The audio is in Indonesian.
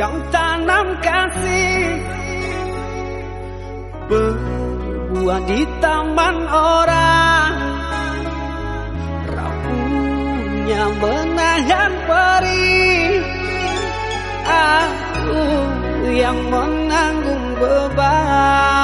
Kau tanam kasih. Berbuah di taman orang. Rapunya menahan peri. Aku yang menanggung beban.